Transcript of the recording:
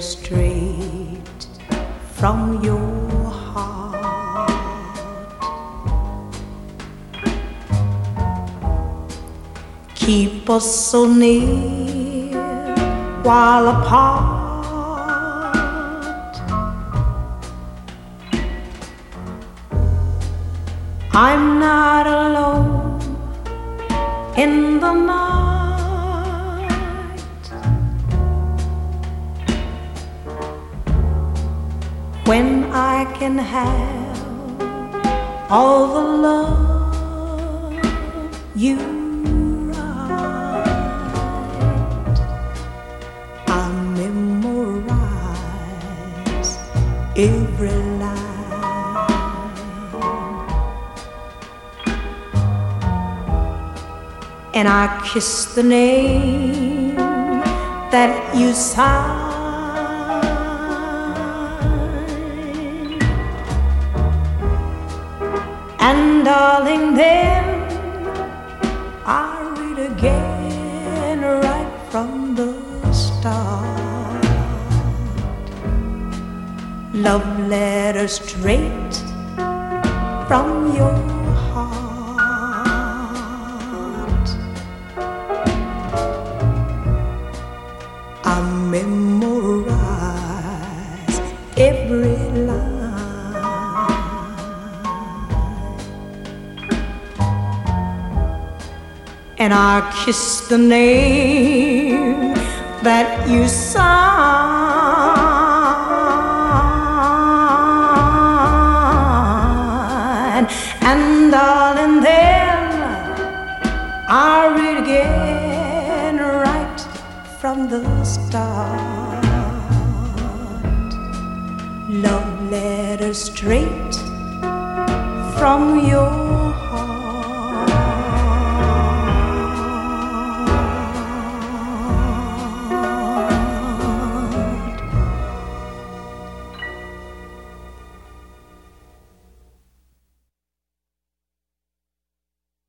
straight from your heart. Keep us so near while apart. I'm not alone in the night. When I can have all the love you write, I memorize every line. and I kiss the name that you sign. And darling, then I read again right from the start. Love letter straight from your heart. I memorize every line. And I kiss the name that you sign. And darling, then I read again right from the start. Love letter straight from your